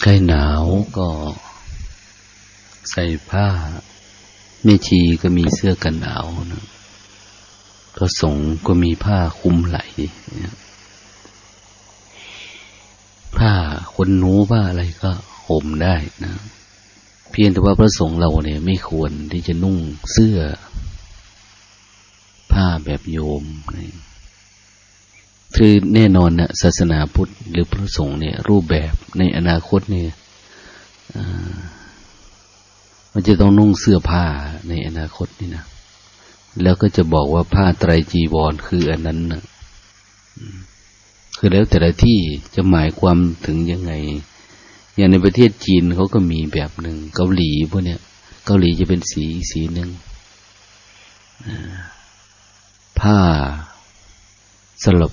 ใครหนาวก็ ใส่ผ้าแม่ชีก็มีเสื้อกันหนาวนะพระสงฆ์ก็มีผ้าคลุมไหลผ้าคนหนูผ้าอะไรก็ห่มได้นะ เพียงแต่ว่าพระสงฆ์เราเนี่ยไม่ควรที่จะนุ่งเสื้อ ผ้าแบบโยมนะ คือแน่นอนนะศาสนาพุทธหรือพระสงฆ์เนี่ย รูปแบบในอนาคตเนี่ยมันจะต้องนุ่งเสื้อผ้าในอนาคตนี่นะแล้วก็จะบอกว่าผ้าไตรจีวรคืออันนั้นนะคือแล้วแต่ละที่จะหมายความถึงยังไง อย่างในประเทศจีนเขาก็มีแบบหนึ่งเกาหลีพวกเนี้ยเกาหลีจะเป็นสีสีหนึ่งผ้าสลบ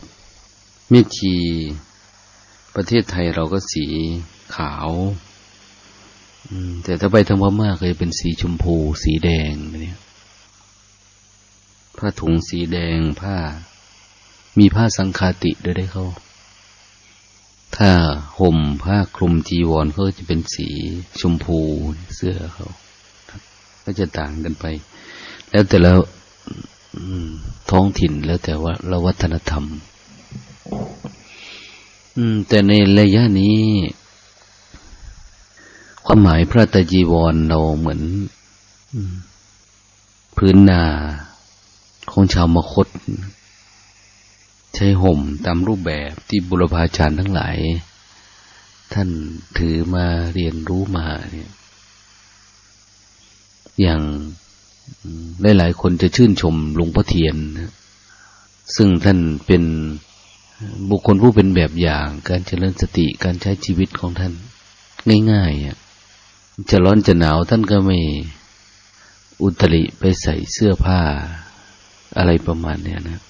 มิชีประเทศไทยเราก็สีขาวแต่ถ้าไปทางพม่าเคยเป็นสีชมพู สีแดงเนี่ยผ้าถุงสีแดงผ้า มีผ้าสังคาติด้วยได้เขา ถ้าห่มผ้าคลุมจีวรเขาจะเป็นสีชมพูเสื้อเขาก็จะต่างกันไป แล้วแต่แล้วท้องถิ่นแล้วแต่ว่าเราวัฒนธรรม แต่ในระยะนี้ ความหมายพระตจีวรเราเหมือนพื้นนาของชาวมคต ใช้ห่มตามรูปแบบที่บุรพาจารย์ทั้งหลาย ท่านถือมาเรียนรู้มาเนี่ย อย่างหลายๆคนจะชื่นชมหลวงพ่อเทียน ซึ่งท่านเป็น บุคคลผู้เป็นแบบอย่างการเจริญสติการใช้ชีวิตของท่าน ง่ายๆอะจะร้อนจะหนาวท่านก็ไม่อุตริไปใส่เสื้อผ้า อะไรประมาณเนี้ยนะ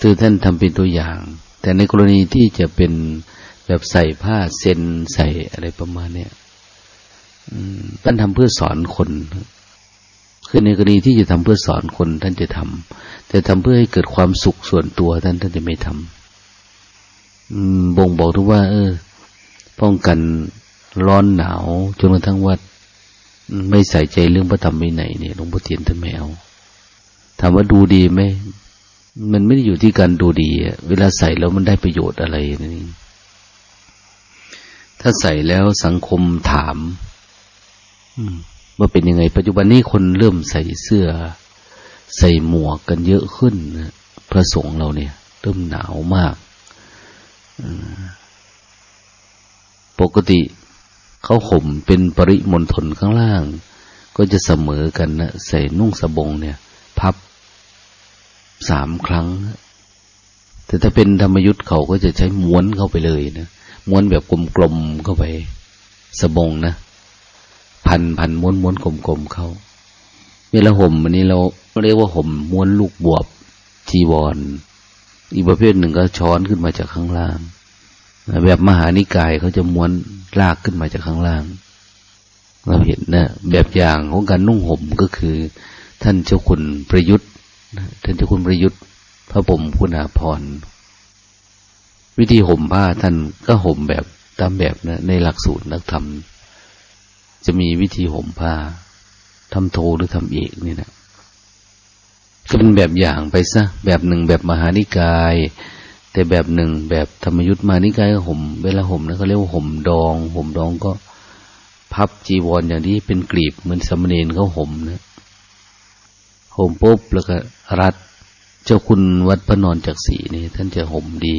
คือท่านทำเป็นตัวอย่าง แต่ในกรณีที่จะเป็นแบบใส่ผ้าเซนใส่อะไรประมาณเนี้ยท่านทำเพื่อสอนคนคือในกรณีที่จะทำเพื่อสอนคนท่านจะทำแต่ทำเพื่อให้เกิดความสุขส่วนตัวท่านท่านจะไม่ทำ บ่งบอกทุกว่า เออ ป้องกันร้อนหนาวจนกระทั่งว่าไม่ใส่ใจเรื่องพระธรรมวินัยเนี่ยหลวงพ่อเทียนท่านไม่เอาถามว่าดูดีไหมมันไม่ได้อยู่ที่การดูดีเวลาใส่แล้วมันได้ประโยชน์อะไรนี่ถ้าใส่แล้วสังคมถามว่าเป็นยังไง ปัจจุบันนี้คนเริ่มใส่เสื้อ ใส่หมวกกันเยอะขึ้นพระสงฆ์เราเนี่ย เริ่มหนาวมาก ปกติเขาห่มเป็นปริมณฑลข้างล่าง ก็จะเสมอกันนะใส่นุ่งสบงเนี่ย พับสามครั้ง แต่ถ้าเป็นธรรมยุทธ์เขาก็จะใช้ม้วนเข้าไปเลยนะม้วนแบบกลมๆเข้าไป สบงนะ พันพันม้วนม้วนกลมๆเข้าเวลาห่มอันนี้เราเรียกว่าห่มม้วนลูกบวบจีวร อีกประเภทหนึ่งก็ช้อนขึ้นมาจากข้างล่าง แบบมหานิกายเขาจะม้วนลากขึ้นมาจากข้างล่าง เราเห็นนะแบบอย่างของการนุ่งห่มก็คือ ท่านเจ้าคุณประยุทธ์ท่านเจ้าคุณประยุทธ์ พระผมคุณาพรวิธีห่มผ้าท่านก็ห่มแบบตามแบบนะในหลักสูตรนักธรรม จะมีวิธีห่มผ้าทำโทหรือทำเอกนี่นะ ก็เป็นแบบอย่างไปซะแบบหนึ่งแบบมหานิกาย แต่แบบหนึ่งแบบธรรมยุทธ์มานิกายก็ห่มเวลาห่มนะเขาเรียกว่าห่มดองห่มดองก็พับจีวรออย่างที่เป็นกลีบเหมือนสมณีนเขาห่มนะห่มปุ๊บแล้วก็รัดเจ้าคุณวัดพระนอนจักสีนี่ท่านจะห่มดี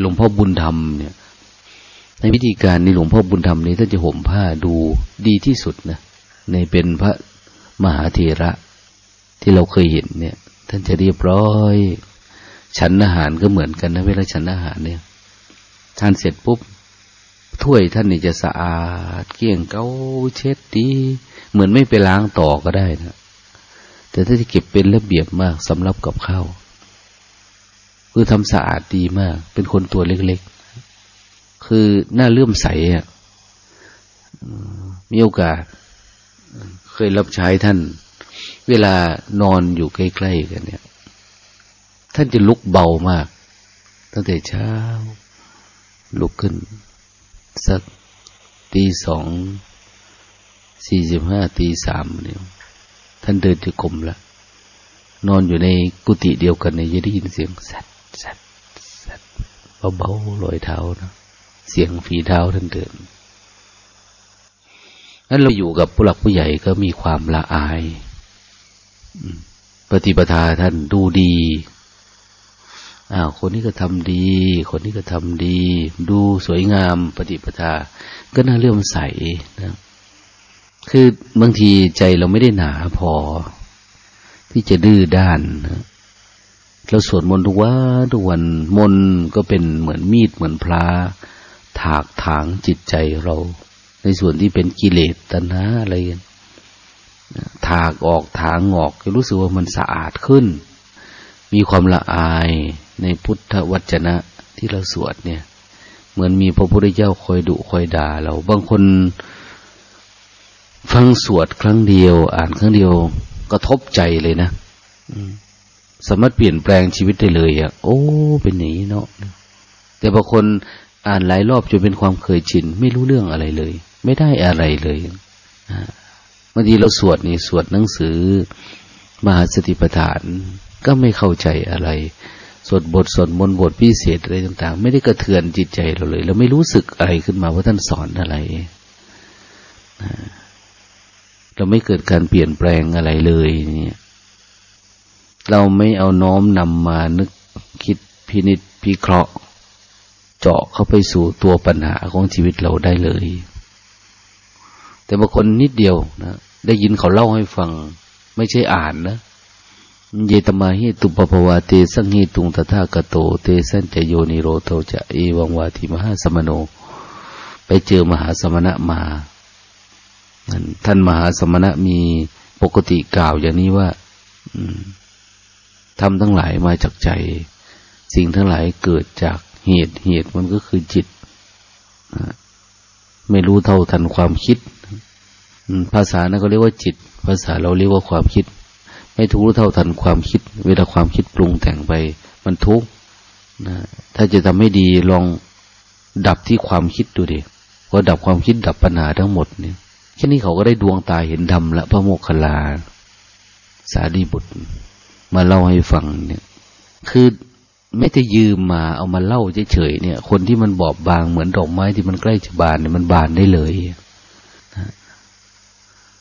หลวงพ่อบุญธรรมเนี่ย ในวิธีการนี้หลวงพ่อบุญธรรมนี้ท่านจะห่มผ้าดูดีที่สุดนะในเป็นพระมหาเถระ ที่เราเคยเห็นเนี่ย ท่านจะเรียบร้อย ฉันอาหารก็เหมือนกันนะเวลาฉันอาหารเนี่ยทานเสร็จปุ๊บถ้วยท่านนี่จะสะอาด เกลี้ยงเก้าเช็ดดีเหมือนไม่ไปล้างต่อก็ได้นะแต่ถ้าที่เก็บเป็นระเบียบมากสำหรับกับข้าวคือทำสะอาดดีมาก เป็นคนตัวเล็กๆ คือหน้าเลื่อมใสอะมีโอกาส เคยรับใช้ท่าน เวลานอนอยู่ใกล้ๆกันเนี่ย ท่านจะลุกเบามาก ตั้งแต่เช้า ลุกขึ้น สักตีสองสี่สิบห้าตีสามเนี่ยท่านเดินจะกลมละนอนอยู่ในกุฏิเดียวกันเนี่ยจะได้ยินเสียงสัดสัดสัดเบาๆลอยเท้านะเสียงฝีเท้าท่านเดินนั้นเราอยู่กับผู้หลักผู้ใหญ่ก็มีความละอาย ปฏิปทาท่านดูดีอ้าวคนนี้ก็ทำดี คนนี้ก็ทำดี ดูสวยงามปฏิปทา ก็น่าเลื่อมใสนะคือบางทีใจเราไม่ได้หนาพอ ที่จะดื้อด้านนะเราสวดมนต์ทุกวันทุกวันมนต์ก็เป็นเหมือนมีดเหมือนพลาถากถางจิตใจเรา ในส่วนที่เป็นกิเลสตัณหาอะไรกัน ถากออกถางออกก็รู้สึกว่ามันสะอาดขึ้น มีความละอายในพุทธวจนะที่เราสวดเนี่ย เหมือนมีพระพุทธเจ้าคอยดุคอยด่าเรา บางคนฟังสวดครั้งเดียว อ่านครั้งเดียวก็ทบใจเลยนะสามารถเปลี่ยนแปลงชีวิตได้เลยอะ่ะ โอ้ เป็นอย่างนี้เนาะแต่บางคนอ่านหลายรอบจนเป็นความเคยชิน ไม่รู้เรื่องอะไรเลย ไม่ได้อะไรเลยบา งทีเราสวดนี่สวดหนังสือ มหาสติปัฏฐานก็ไม่เข้าใจอะไรสวดบทสวดมนต์บทพิเศษอะไรต่าง ๆ ไม่ได้กระเทือนจิตใจเราเลยเราไม่รู้สึกอะไรขึ้นมาว่าท่านสอนอะไรเราไม่เกิดการเปลี่ยนแปลงอะไรเลยเนี่ย เราไม่เอาน้อมนำมานึกคิดพินิจพิเคราะห์ เจาะเข้าไปสู่ตัวปัญหาของชีวิตเราได้เลย แต่บางคนนิดเดียวนะ ได้ยินเขาเล่าให้ฟัง ไม่ใช่อ่านนะเยตมาหิตุปปวาเตสังหิตุงตถาคโต เตสันจโยนิโรโตจะเอวังวาทิมหาสมโน ไปเจอมหาสมณะมาท่านมหาสมณะมีปกติกล่าวอย่างนี้ว่าทำทั้งหลายมาจากใจ สิ่งทั้งหลายเกิดจากเหตุเหตุมันก็คือจิต ไม่รู้เท่าทันความคิด ภาษานั้นก็เรียกว่าจิต ภาษาเราเรียกว่าความคิด ไม่ถูกรู้เท่าทันความคิด เวลาความคิดปรุงแต่งไป มันทุกข์นะถ้าจะทำให้ดีลองดับที่ความคิดดูดิพอดับความคิดดับปัญหาทั้งหมดเนี่ยแค่นี้เขาก็ได้ดวงตาเห็นธรรมละพระโมคคัลลา สาดีบุตร มาเล่าให้ฟังเนี่ย คือไม่ได้ยืมมาเอามาเล่าเฉยๆเนี่ย คนที่มันบอบบางเหมือนดอกไม้ที่มันใกล้จะบานเนี่ยมันบานได้เลย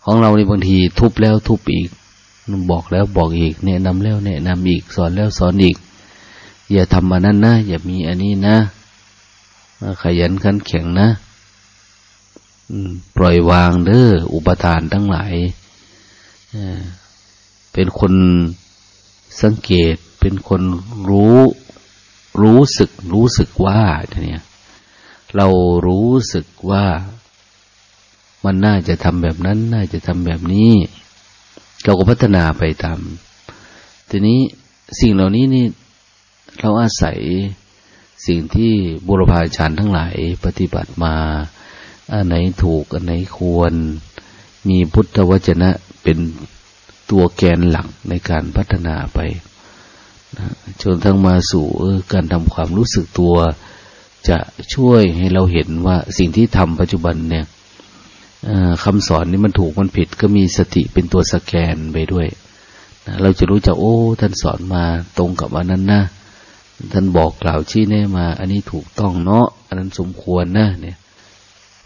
ของเราในบางทีทุบแล้วทุบอีกบอกแล้วบอกอีกแนะนำแล้วแนะนำอีก สอนแล้วสอนอีก อย่าทำมานั้นนะ อย่ามีอันนี้นะขยันขันแข็งนะปล่อยวางเด้ออุปทานทั้งหลายเป็นคนสังเกต เป็นคนรู้รู้สึก รู้สึกว่าเนี่ย เรารู้สึกว่า มันน่าจะทำแบบนั้น น่าจะทำแบบนี้ เราก็พัฒนาไปตามทีนี้สิ่งเหล่านี้นี่เราอาศัยสิ่งที่บุรพาชานทั้งหลายปฏิบัติมา อันไหนถูก อันไหนควร มีพุทธวจนะเป็นตัวแกนหลักในการพัฒนาไปจนทั้งมาสู่การทำความรู้สึกตัว จะช่วยให้เราเห็นว่าสิ่งที่ทำปัจจุบันเนี่ย คำสอนนี่มันถูกมันผิด ก็มีสติเป็นตัวสแกนไปด้วยเราจะรู้จักโอ้ ท่านสอนมาตรงกับอันนั้นนะท่านบอกกล่าวชี้แน่มา อันนี้ถูกต้องเนาะอันนั้นสมควรนะเนี่ย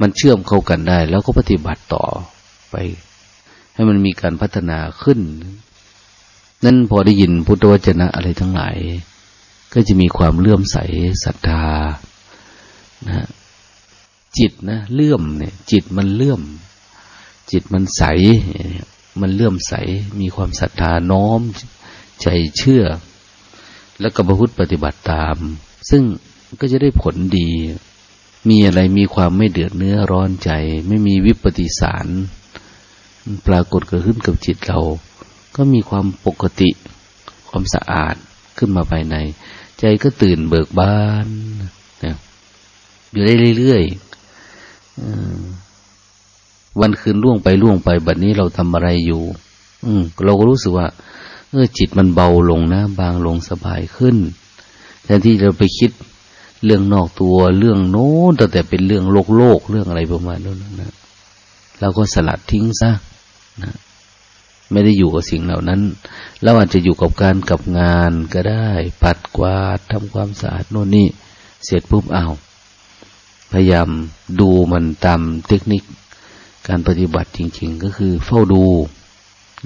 มันเชื่อมเข้ากันได้ แล้วก็ปฏิบัติต่อไป ให้มันมีการพัฒนาขึ้น นั่นพอได้ยินพุทธวจนะอะไรทั้งหลาย ก็จะมีความเลื่อมใสศรัทธานะ จิตนะเลื่อมเนี่ย จิตมันเลื่อม จิตมันใส มันเลื่อมใส มีความศรัทธาน้อม ใจเชื่อ แล้วก็ประพฤติปฏิบัติตาม ซึ่งก็จะได้ผลดี มีอะไรมีความไม่เดือดเนื้อร้อนใจ ไม่มีวิปฏิสาร ปรากฏเกิดขึ้นกับจิตเรา ก็มีความปกติ ความสะอาดขึ้นมาภายใน ใจก็ตื่นเบิกบานอยู่ได้เรื่อยๆ วันคืนล่วงไปล่วงไป บัดนี้เราทำอะไรอยู่ อืม เราก็รู้สึกว่า เออจิตมันเบาลงนะ บางลงสบายขึ้นแทนที่เราไปคิดเรื่องนอกตัวเรื่องโน้นแต่แต่เป็นเรื่องโลกโลกเรื่องอะไรประมาณนั้นนะเราก็สลัดทิ้งซะนะไม่ได้อยู่กับสิ่งเหล่านั้น เราอาจจะอยู่กับการกับงานก็ได้ ปัดกวาดทำความสะอาดโน่นนี่ เสร็จปุ๊บเอา พยายามดูมันตามเทคนิคการปฏิบัติจริง ๆ ก็คือเฝ้าดู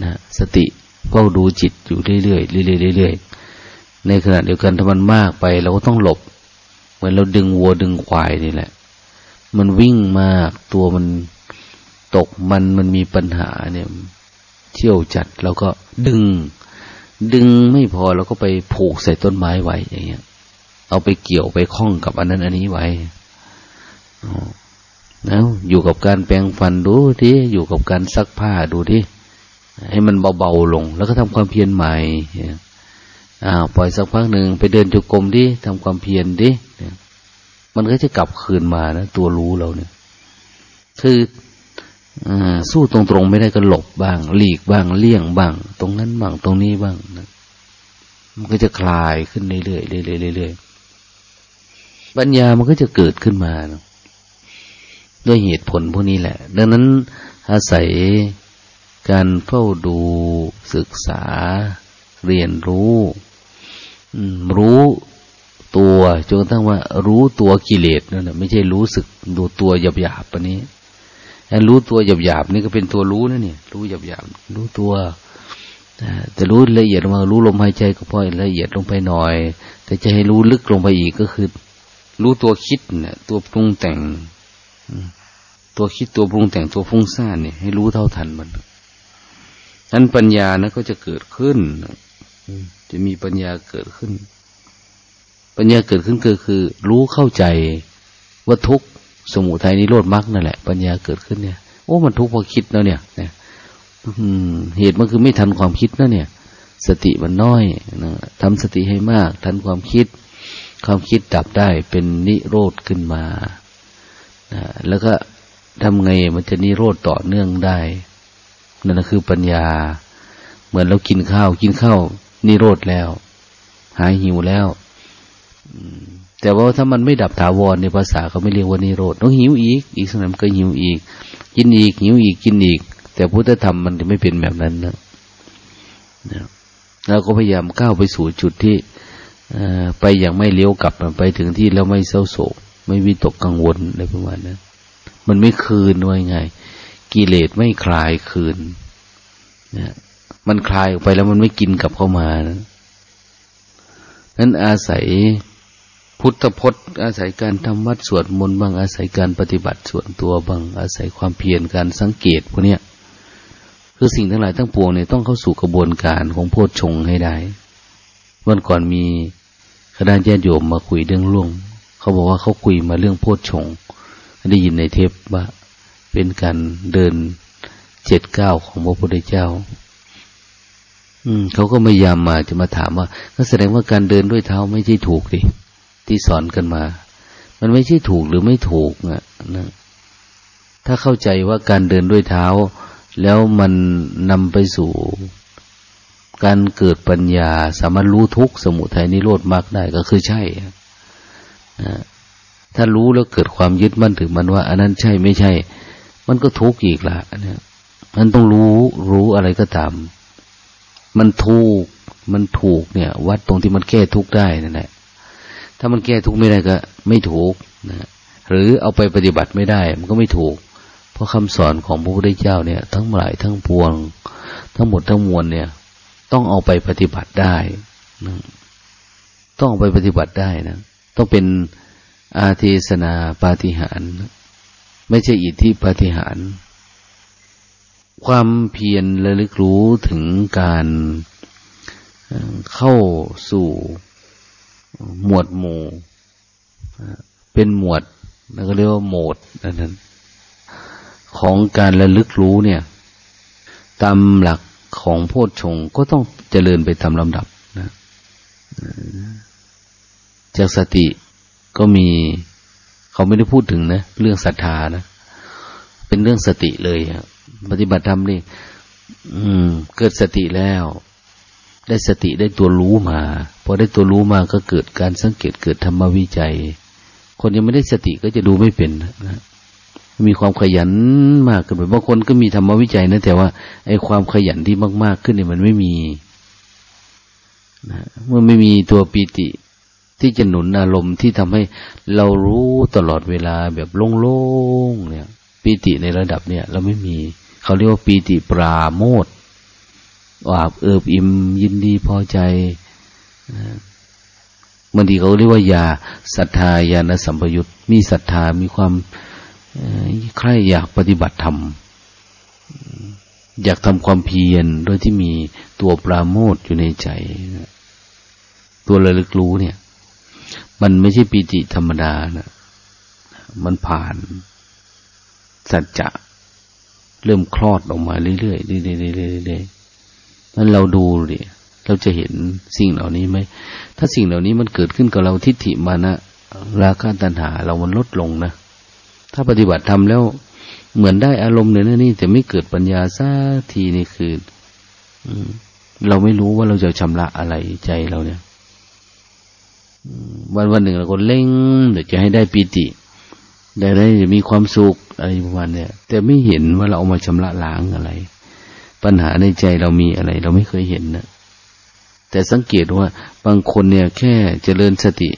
นะสติเฝ้าดูจิตอยู่เรื่อยๆเรื่อยๆเรื่อยๆในขณะเดียวกันถ้ามันมากไปเราก็ต้องหลบ เหมือนเราดึงวัวดึงควายนี่แหละ มันวิ่งมากตัวมันตกมันมันมีปัญหาเนี่ยเที่ยวจัดแล้วก็ดึง ดึงไม่พอเราก็ไปผูกใส่ต้นไม้ไว้อย่างเงี้ย เอาไปเกี่ยวไปคล้องกับอันนั้นอันนี้ไว้ แล้วอยู่กับการแปรงฟันดูทีอยู่กับการซักผ้าดูทีให้มันเบาๆลง แล้วก็ทำความเพียรใหม่อ้าวปล่อยสักพักหนึ่งไปเดินจุกรมดิทำความเพียรดิมันก็จะกลับคืนมานะตัวรู้เราเนี่ย คืออสู้ตรงๆไม่ได้ก็หลบบ้าง หลีกบ้างเลี่ยงบ้าง ตรงนั้นบ้างตรงนี้บ้างนะมันก็จะคลายขึ้นเรื่อยๆเรื่อยๆเรื่อยๆปัญญามันก็จะเกิดขึ้นมานะ ด้วยเหตุผลพวกนี้แหละ ดังนั้นอาศัยการเฝ้าดูศึกษา เรียนรู้รู้ตัวจนกระทั่งว่า รู้ตัวกิเลสนั่นแหะไม่ใช่รู้สึกดูตัวหยาบหยาบปะนี้รู้ตัวหยาบหยาบนี่ก็เป็นตัวรู้นะเนี่ย รู้หยาบหยาบรู้ตัวแต่รู้ละเอียดลงมารู้ลมหายใจก็พอละเอียดลงไปหน่อย แต่จะให้รู้ลึกลงไปอีกก็คือ รู้ตัวคิดเนี่ยตัวปรุงแต่ง ตัวคิดตัวปรุงแต่งตัวฟุ้งซ่านเนี่ยให้รู้เท่าทันมันนั้นปัญญานะก็จะเกิดขึ้นจะมีปัญญาเกิดขึ้น ปัญญาเกิดขึ้นก็คือ รู้เข้าใจว่าทุกสมุทัยนิโรธมรรคนั่นแหละ ปัญญาเกิดขึ้นเนี่ยโอ้มันทุกข์เพราะคิดแล้วเนี่ยเนี่ยเหตุมันคือไม่ทันความคิดนะเนี่ย สติมันน้อยนะทำสติให้มาก ทันความคิด ความคิดดับได้เป็นนิโรธขึ้นมานะแล้วก็ ทำไงมันจะนิโรธต่อเนื่องได้ นั่นคือปัญญา เหมือนเรากินข้าว กินข้าวนิโรธแล้ว หายหิวแล้วแต่ว่าถ้ามันไม่ดับถาวรในภาษาเขาไม่เรียกว่านิโรธต้องหิวอีก อีกสักหน่อยมันก็หิวอีก กินอีก หิวอีกกินอีก แต่พุทธธรรมมันจะไม่เป็นแบบนั้นนะเราก็พยายามก้าวไปสู่จุดที่ไปอย่างไม่เลี้ยวกลับไปถึงที่แล้วไม่เศร้าโศก ไม่วิตกกังวลอะไรประมาณนั้น มันไม่คืนด้วยไง กิเลสไม่คลายคืนนะมันคลายออกไปแล้วมันไม่กินกลับเข้ามานะนั้นอาศัยพุทธพจน์ อาศัยการทำวัดสวดมนต์บางอาศัยการปฏิบัติส่วนตัวบางอาศัยความเพียรการสังเกตพวกนี้คือสิ่งทั้งหลายทั้งปวงเนี่ยต้องเข้าสู่กระบวนการของโพชฌงให้ได้ วันก่อนมีคณะญาติโยมมาคุยเรื่องล่วง เขาบอกว่าเขาคุยมาเรื่องโพชฌง ได้ยินในเทปว่า เป็นการเดินเจ็ดเก้าของพระพุทธเจ้า อืมเขาก็ไม่ยามมาจะมาถามว่า ก็แสดงว่าการเดินด้วยเท้าไม่ใช่ถูกดิที่สอนกันมา มันไม่ใช่ถูกหรือไม่ถูกนะนะถ้าเข้าใจว่าการเดินด้วยเท้า แล้วมันนำไปสู่ การเกิดปัญญา สามารถรู้ทุกสมุทัยนิโรธมากได้ก็คือใช่นะ ถ้ารู้แล้วเกิดความยึดมั่นถือมันว่า อันนั้นใช่ไม่ใช่ มันก็ทุกข์อีกละเนี่ยมันต้องรู้รู้อะไรก็ตาม มันถูกมันถูกเนี่ย วัดตรงที่มันแก้ทุกข์ได้นั่นแหละถ้ามันแก้ทุกข์ไม่ได้ก็ ไม่ถูกนะหรือเอาไปปฏิบัติไม่ได้ มันก็ไม่ถูก เพราะคำสอนของพระพุทธเจ้าเนี่ย ทั้งหลายทั้งปวง ทั้งหมดทั้งมวลเนี่ย ต้องเอาไปปฏิบัติได้นะต้องเอาไปปฏิบัติได้นะต้องเป็น อาเทศนาปาฏิหารไม่ใช่อิทธิปาฏิหาร ความเพียรระลึกรู้ถึงการเข้าสู่หมวดหมู่ เป็นหมวดแล้วก็เรียกว่าโหมดนั้น ของการระลึกรู้เนี่ย ตามหลักของโพชฌงก็ต้องเจริญไปตามลำดับนะจากสติ ก็มีเขาไม่ได้พูดถึงนะ เรื่องศรัทธานะ เป็นเรื่องสติเลยปฏิบัติธรรมนี่อืม เกิดสติแล้ว ได้สติได้ตัวรู้มาพอได้ตัวรู้มาก็เกิดการสังเกตเกิดธรรมวิจัย คนยังไม่ได้สติก็จะดูไม่เป็นนะมีความขยันมากขึ้นไปบางคนก็มีธรรมวิจัยนะแต่ว่าไอ้ความขยันที่มาก ๆ ขึ้นเนี่ยมันไม่มีนะเมื่อไม่มีตัวปีติ ที่จะหนุนอารมณ์ที่ทำให้เรารู้ตลอดเวลาแบบโล่งๆเนี่ยปีติในระดับเนี่ย เราไม่มีเขาเรียกว่าปีติปราโมทอาบเอิบอิ่มยินดีพอใจบางทีเขาเรียกว่ายาศรัทธายานสัมปยุตมีศรัทธามีความใคร่อยากปฏิบัติธรรมอยากทำความเพียรโดยที่มีตัวปราโมทอยู่ในใจ ตัวระลึกรู้เนี่ย มันไม่ใช่ปีติธรรมดานะมันผ่าน สัจจะเริ่มคลอดออกมาเรื่อยๆเรื่อยๆเรื่อยๆนั้นเราดูดิเราจะเห็นสิ่งเหล่านี้ไหม ถ้าสิ่งเหล่านี้มันเกิดขึ้นกับเราทิฏฐิมานะราคะตัณหา เรามันลดลงนะ ถ้าปฏิบัติทำแล้วเหมือนได้อารมณ์เนี่ยนี่แต่ไม่เกิดปัญญาสักทีนี่คือเราไม่รู้ว่าเราจะชำระอะไรใจเราเนี่ย วันวันหนึ่งเราก็เล่งเดี๋ยวจะให้ได้ปีติได้ได้มีความสุขอะไรประมาณเนี่ยแต่ไม่เห็นว่าเราเอามาชำระล้างอะไร ปัญหาในใจเรามีอะไร เราไม่เคยเห็นนะแต่สังเกตว่าบางคนเนี่ย แค่เจริญสติ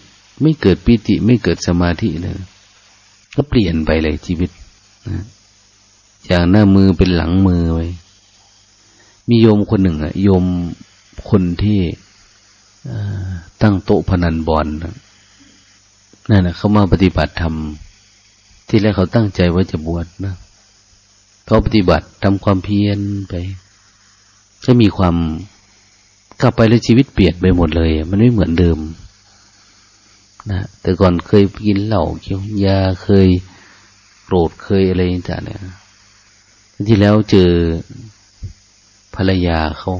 ไม่เกิดปีติไม่เกิดสมาธิเลยก็เปลี่ยนไปเลยชีวิตนะจากหน้ามือเป็นหลังมือไว้มีโยมคนหนึ่งอะโยมคนที่ ตั้งโต๊ะพนันบอลนั่นนะเขามาปฏิบัติธรรมที่แรกเขาตั้งใจว่าจะบวชนะเขาปฏิบัติทำความเพียรไปก็มีความกลับไปแล้วชีวิตเปลี่ยนไปหมดเลย มันไม่เหมือนเดิมนะแต่ก่อนเคยกินเหล้าเคี้ยวยาเคยโกรธเคยอะไรต่างเนี่ยที่แล้วเจอภรรยาเขา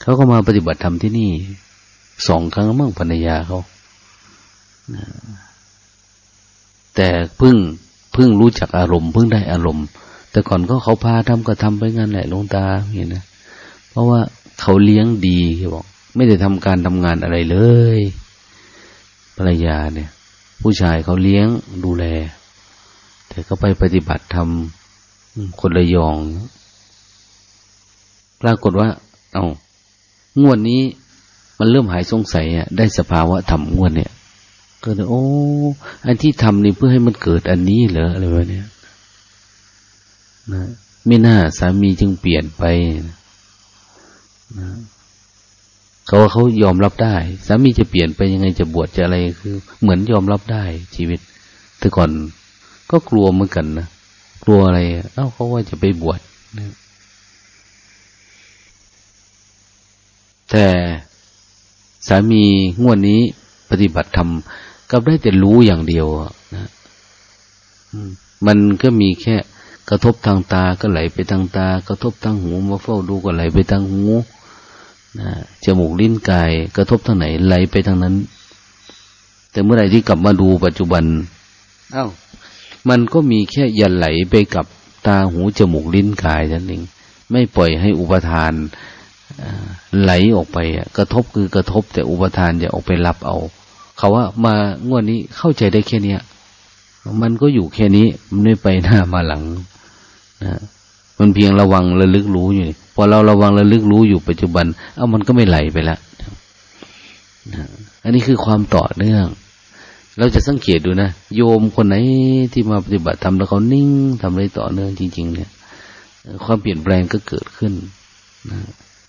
เขาก็มาปฏิบัติธรรมที่นี่ สองครั้งมั่งภรรยาเขาแต่พึ่งพึ่งรู้จักอารมณ์พึ่งได้อารมณ์ แต่ก่อนก็เขาพาทำก็ทำไปงั้นแหละลงตาเห็นนะเพราะว่าเขาเลี้ยงดีเขาบอก ไม่ได้ทำการทำงานอะไรเลย ภรรยาเนี่ย ผู้ชายเขาเลี้ยงดูแล แต่ก็ไปปฏิบัติทำคนละยอง ปรากฏว่า เอา้างวดนี้ มันเริ่มหายสงสัยอะได้สภาวะธรรมงวดเนี่ยก็เลยโอ้ อันที่ทำนี่เพื่อให้มันเกิดอันนี้เหรออะไรวะเนี่ยนะไม่น่าสามีจึงเปลี่ยนไปนะเขาว่าเขายอมรับได้ สามีจะเปลี่ยนไปยังไงจะบวชจะอะไรคือ เหมือนยอมรับได้ชีวิต แต่ก่อนก็กลัวเหมือนกันนะกลัวอะไร เอ้าเขาว่าจะไปบวชนะแต่ สามีงวดนี้ปฏิบัติธรรมกับได้แต่รู้อย่างเดียวนะมันก็มีแค่กระทบทางตาก็ไหลไปทางตา กระทบทางหูมาเฝ้าดูก็ไหลไปทางหูนะจมูกลิ้นกาย กระทบทางไหนไหลไปทางนั้น แต่เมื่อไรที่กลับมาดูปัจจุบันอา้าวมันก็มีแค่ยันไหลไปกับตาหูจมูกลิ้นกายนั่นเองไม่ปล่อยให้อุปทาน ไหลออกไปกระทบคือกระทบ แต่อุปทานจะออกไปรับเอา เขาว่ามางวดนี้เข้าใจได้แค่เนี้ยมันก็อยู่แค่นี้ มันไม่ไปหน้ามาหลังนะมันเพียงระวังระลึกรู้อยู่พอเราระวังระลึกรู้อยู่ปัจจุบัน เอามันก็ไม่ไหลไปแล้วนะอันนี้คือความต่อเนื่อง เราจะสังเกตดูนะ โยมคนไหนที่มาปฏิบัติทำแล้วเขานิ่งทำอะไรต่อเนื่องจริง ๆ เนี่ย ความเปลี่ยนแปลงก็เกิดขึ้นนะ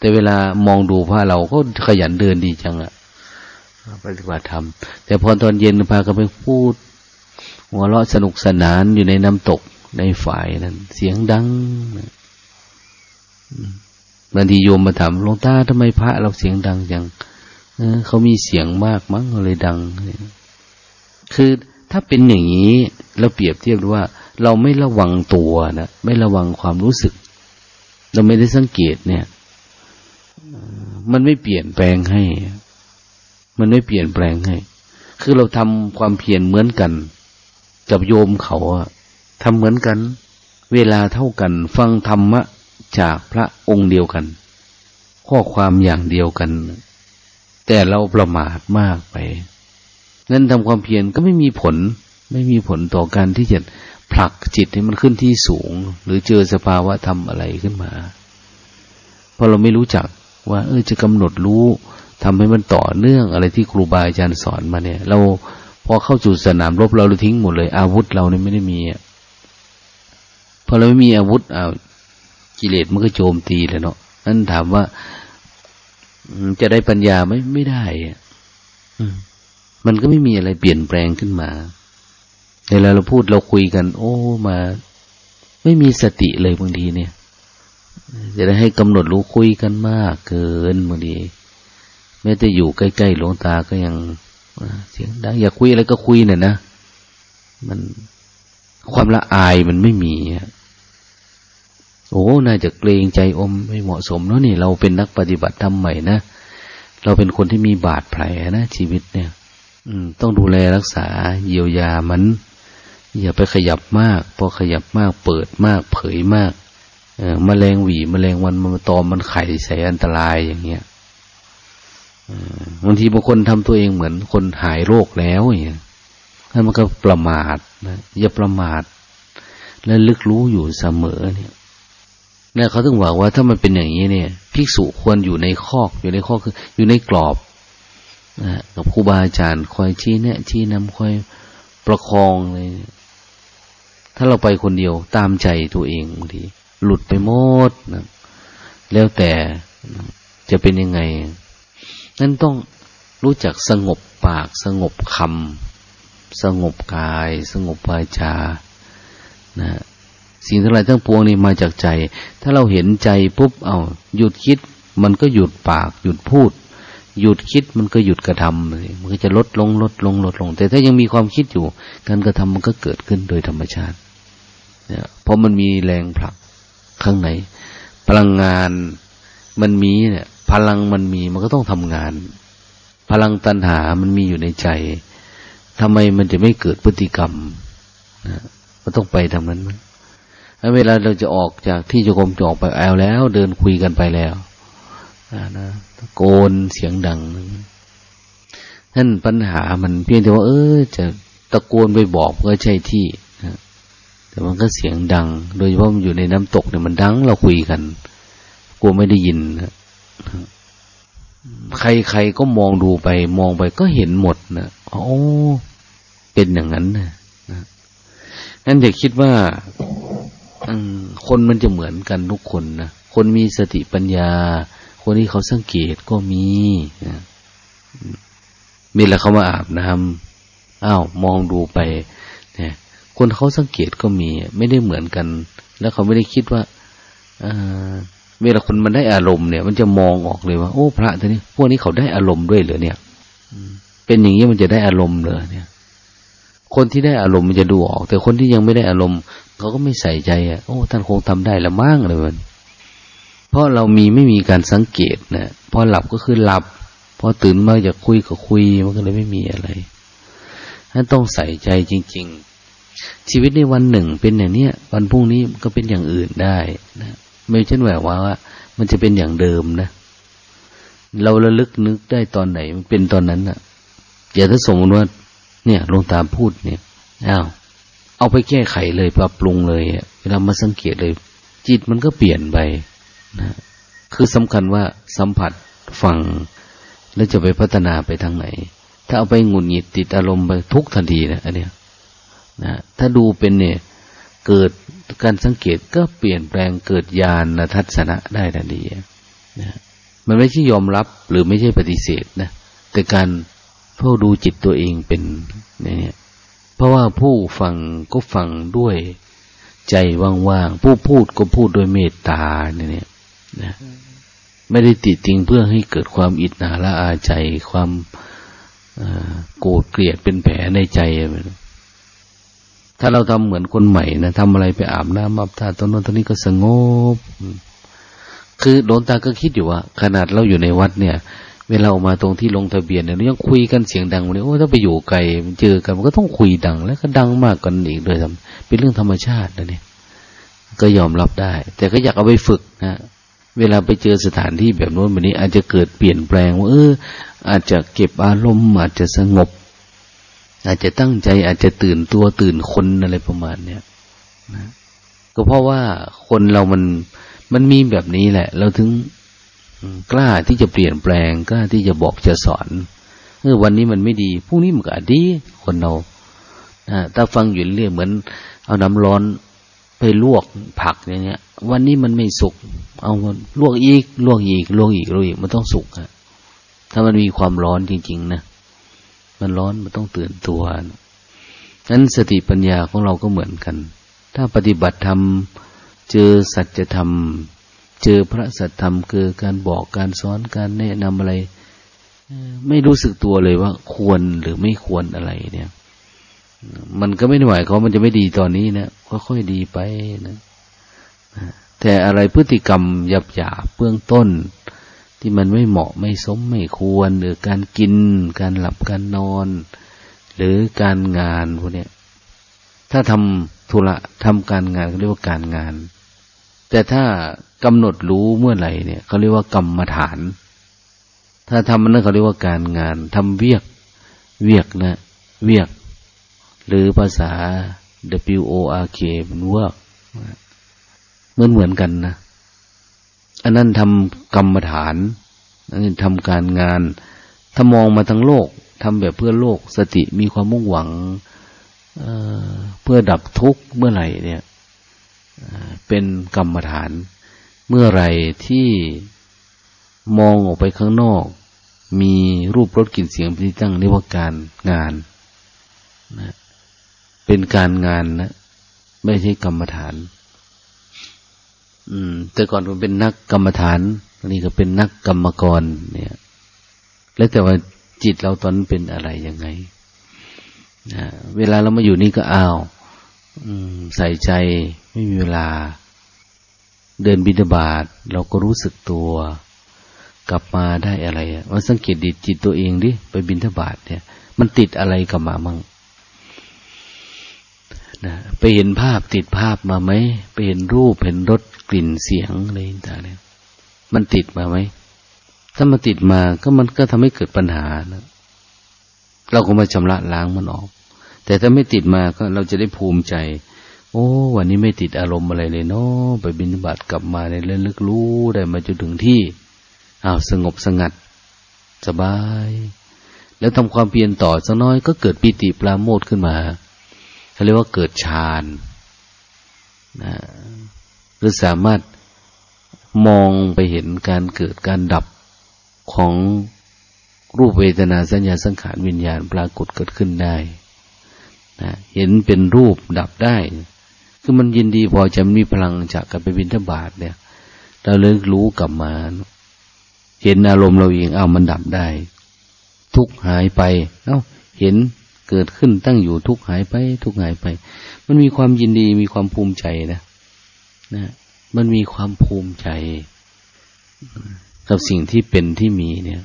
แต่เวลามองดูพระเราก็ขยันเดินดีจังอะปฏิบัติธรรม แต่พอตอนเย็นพากันไปพูด หัวเราะสนุกสนานอยู่ในน้ำตกในฝ่ายนั้น เสียงดังบางทีโยมมาถามหลวงตาทำไมพระเราเสียงดังจังเขามีเสียงมากมั้งเลยดัง คือถ้าเป็นอย่างนี้เราเปรียบเทียบว่า เราไม่ระวังตัวนะไม่ระวังความรู้สึก เราไม่ได้สังเกตเนี่ย มันไม่เปลี่ยนแปลงให้ มันไม่เปลี่ยนแปลงให้ คือเราทำความเพียรเหมือนกัน กับโยมเขาอะทำเหมือนกัน เวลาเท่ากัน ฟังธรรมะจากพระองค์เดียวกัน ข้อความอย่างเดียวกัน แต่เราประมาทมากไป นั่นทำความเพียรก็ไม่มีผล ไม่มีผลต่อการที่จะผลักจิตให้มันขึ้นที่สูง หรือเจอสภาวะทำอะไรขึ้นมา เพราะเราไม่รู้จัก ว่า เออจะกำหนดรู้ทำให้มันต่อเนื่องอะไรที่ครูบาอาจารย์สอนมาเนี่ย เราพอเข้าสู่สนามรบเราเราทิ้งหมดเลย อาวุธเราเนี่ยไม่ได้มีพอเราไม่มีอาวุธเอากิเลสมันก็โจมตีเลยเนาะนั่นถามว่าจะได้ปัญญาไม่ไม่ได้อะมันก็ไม่มีอะไรเปลี่ยนแปลงขึ้นมาเวลาเราพูดเราคุยกัน โอ้มา ไม่มีสติเลยบางทีเนี่ย จะได้ให้กำหนดรู้คุยกันมากเกินบางทีแม้แต่อยู่ใกล้ๆหลวงตาก็ยังเสียงดังอยากคุยอะไรก็คุยเนี่ยนะมันความละอายมันไม่มีโอ้น่าจะเกรงใจอมไม่เหมาะสมเนาะนี่ เราเป็นนักปฏิบัติธรรมใหม่นะเราเป็นคนที่มีบาดแผลนะชีวิตเนี่ย อืม ต้องดูแลรักษา เยียวยามัน อย่าไปขยับมากเพราะขยับมาก เปิดมาก เผยมาก มแมลงหวีมแมลงวันมันตอมมันไข่ใส่อันตรายอย่างเงี้ยบางทีบางคนทำตัวเองเหมือนคนหายโรคแล้วอย่างเงี้ยถ้ามันก็ประมาทนะอย่าประมาท และลึกรู้อยู่เสมอเนี่ยนี่เขาถึงบอกว่าถ้ามันเป็นอย่างนี้เนี่ยภิกษุควรอยู่ในคอกอยู่ในคอกคือ อยู่ในกรอบนะกับครูบาอาจารย์คอยชี้เนี่ยชี้นำคอยประคองเลยถ้าเราไปคนเดียวตามใจตัวเองบางที หลุดไปหมดนะแล้วแต่จะเป็นยังไง นั่นต้องรู้จักสงบปาก สงบคำสงบกาย สงบวาจานะสิ่งทั้งหลายทั้งปวงนี่มาจากใจ ถ้าเราเห็นใจปุ๊บ เอาหยุดคิด มันก็หยุดปาก หยุดพูด หยุดคิดมันก็หยุดกระทำมันก็จะลดลงลดลงลดลง แต่ถ้ายังมีความคิดอยู่ การกระทำมันก็เกิดขึ้นโดยธรรมชาติเนี่ยเพราะมันมีแรงผลัก ข้างใน พลังงานมันมีเนี่ย พลังมันมีมันก็ต้องทำงาน พลังตัณหามันมีอยู่ในใจทำไมมันจะไม่เกิดพฤติกรรมนะมันต้องไปทำนั้นมั้ยเวลาเราจะออกจากที่จะกรมจะออกไปแอลแล้ว เดินคุยกันไปแล้วนะตะโกนเสียงดังนั่นปัญหามันเพียงแต่ว่า เออ จะตะโกนไปบอกก็ใช่ที่ แต่มันก็เสียงดัง โดยเฉพาะมันอยู่ในน้ำตกเนี่ยมันดังเราคุยกันกลัวไม่ได้ยินนะใครๆก็มองดูไป มองไปก็เห็นหมดนะโอ้เป็นอย่างนั้นนะนั่นอย่าคิดว่าคนมันจะเหมือนกันทุกคนนะคนมีสติปัญญา คนที่เขาสังเกตก็มีนะมีแล้วเขามาอาบน้ำอ้าวมองดูไป คนเขาสังเกตก็มี ไม่ได้เหมือนกัน แล้วเขาไม่ได้คิดว่าเวลาคนมันได้อารมณ์เนี่ย มันจะมองออกเลยว่าโอ้ พระท่านนี้พวกนี้เขาได้อารมณ์ด้วยเหรอเนี่ยเป็นอย่างนี้มันจะได้อารมณ์เลยเนี่ย คนที่ได้อารมณ์มันจะดูออก แต่คนที่ยังไม่ได้อารมณ์เขาก็ไม่ใส่ใจอะโอ้ท่านคงทำได้ละมั่งเลยมันเพราะเรามีไม่มีการสังเกตนะพอหลับก็คือหลับพอตื่นมาจะคุยก็คุยมันก็เลยไม่มีอะไรท่านต้องใส่ใจจริง ๆ ชีวิตในวันหนึ่งเป็นอย่างเนี้ยวันพรุ่งนี้ก็เป็นอย่างอื่นได้นะไม่เช่นแบบว่าว่า มันจะเป็นอย่างเดิมนะ เราระลึกนึกได้ตอนไหน มันเป็นตอนนั้นอะอย่าถ้าสมมติว่าเนี่ยลงตามพูดเนี่ยอ้าวเอาไปแก้ไขเลยปรับปรุงเลยเวลามาสังเกตเลย จิตมันก็เปลี่ยนไปนะคือสำคัญว่าสัมผัสฟังแล้วจะไปพัฒนาไปทางไหน ถ้าเอาไปหงุดหงิดติดอารมณ์ไปทุกทันทีนะอันเนี้ย นะถ้าดูเป็นเนี่ยเกิดการสังเกตก็เปลี่ยนแปลงเกิดญาณทัศนะได้ทันทีนะมันไม่ใช่ยอมรับหรือไม่ใช่ปฏิเสธนะแต่การเฝ้าดูจิตตัวเองเป็นเนี่ยเพราะว่าผู้ฟังก็ฟังด้วยใจว่างๆผู้พูดก็พูดด้วยเมตตาเนี่ยนะไม่ได้ติดติงเพื่อให้เกิดความอิจฉาละอาใจความโกรธเกลียดเป็นแผลในใจ ถ้าเราทำเหมือนคนใหม่นะทำอะไรไปอาบน้ำอาบท่าตอนนั้นตอนนี้ก็สงบ คือโดนตาก็คิดอยู่ว่า ขนาดเราอยู่ในวัดเนี่ย เวลาออกมาตรงที่ลงทะเบียนเนี่ยยังคุยกันเสียงดังเลยโอ้ถ้าไปอยู่ไกลเจอกันมันก็ต้องคุยดัง แล้วก็ดังมากกันอีกโดยทำเป็นเรื่องธรรมชาตินะเนี่ย ก็ยอมรับได้ แต่ก็อยากเอาไปฝึกนะเวลาไปเจอสถานที่แบบโน้นแบบนี้ อาจจะเกิดเปลี่ยนแปลงว่าเอออาจจะเก็บอารมณ์อาจจะสงบ อาจจะตั้งใจอาจจะตื่นตัวตื่นคนอะไรประมาณเนี้ยนะก็เพราะว่าคนเรามันมันมีแบบนี้แหละ เราถึงกล้าที่จะเปลี่ยนแปลง กล้าที่จะบอกจะสอนเออวันนี้มันไม่ดีพรุ่งนี้มันก็ดี คนเราถ้าฟังอยู่เรื่อยเหมือน เอาน้ำร้อนไปลวกผักอย่างเงี้ย วันนี้มันไม่สุก เอาลวกอีกลวกอีกลวกอีกลวกอีกมันต้องสุกฮะถ้ามันมีความร้อนจริง ๆ นะ มันร้อนมันต้องตื่นตัวนั้นสติปัญญาของเราก็เหมือนกัน ถ้าปฏิบัติธรรม เจอสัจธรรม เจอพระสัจธรรมคือการบอกการสอนการแนะนำอะไร ไม่รู้สึกตัวเลยว่า ควรหรือไม่ควรอะไรเนี่ย มันก็ไม่ได้หมายความันจะไม่ดีตอนนี้นะค่อยๆดีไปนะแต่อะไรพฤติกรรมหยาบหยาเบื้องต้น ที่มันไม่เหมาะไม่สมไม่ควร หรือการกิน การหลับการนอน หรือการงานพวกนี้ถ้าทำธุระทำการงานเขาเรียกว่าการงาน แต่ถ้ากำหนดรู้เมื่อไหร่เนี่ยเขาเรียกว่ากรรมฐาน ถ้าทำนั้นเขาเรียกว่าการงานทำเวียก เวียกนะเวียก หรือภาษา W O R K มันว่าเหมือนเหมือนกันนะ อันนั้นทำกรรมฐาน อันนี้ทำการงาน ถ้ามองมาทั้งโลกทำแบบเพื่อโลกสติมีความมุ่งหวังเเพื่อดับทุกข์เมื่อไหร่เนี่ยเป็นกรรมฐาน เมื่อไหร่ที่มองออกไปข้างนอก มีรูปรสกลิ่นเสียงเป็นที่ตั้งเรียกว่าการงานนะเป็นการงานนะ ไม่ใช่กรรมฐาน อืม แต่ก่อนผมเป็นนักกรรมฐานนี่ก็เป็นนักกรรมกร เนี่ย แล้วแต่ว่าจิตเราตอนเป็นอะไรยังไงนะเวลาเรามาอยู่นี่ก็อ้าวใส่ใจไม่มีเวลา เดินบิณฑบาตเราก็รู้สึกตัว กลับมาได้อะไรว่าสังเกตดิจิตตัวเองดิไปบิณฑบาตเนี่ย มันติดอะไรกลับมามั่งนะไปเห็นภาพติดภาพมาไหมไปเห็นรูปเห็นรส กลิ่นเสียงอะไรต่างๆเนี่ยมันติดมาไหม ถ้ามันติดมาก็มันก็ทำให้เกิดปัญหานะเราก็มาชำระล้างมันออก แต่ถ้าไม่ติดมาก็เราจะได้ภูมิใจ โอ้ วันนี้ไม่ติดอารมณ์อะไรเลยเนาะไปบินบัตกลับมาในเรื่องลึกรู้ได้มาจนถึงที่อ้าวสงบสงัด สบาย แล้วทำความเพียรต่อสักน้อยก็เกิดปิติปราโมทขึ้นมาเขาเรียกว่าเกิดฌานนะ หรือสามารถมองไปเห็นการเกิดการดับของรูปเวทนาสัญญาสังขารวิญญาณปรากฏเกิดขึ้นได้นะเห็นเป็นรูปดับได้ คือมันยินดีพอจะมีพลังจากการไปบินทบาทเนี่ย เราเลิกรู้กลับมา เห็นอารมณ์เราเองเอามันดับได้ ทุกหายไป เอา้า เห็นเกิดขึ้นตั้งอยู่ทุกหายไป ทุกหายไป มันมีความยินดีมีความภูมิใจนะ นะมันมีความภูมิใจ กับสิ่งที่เป็นที่มีเนี่ย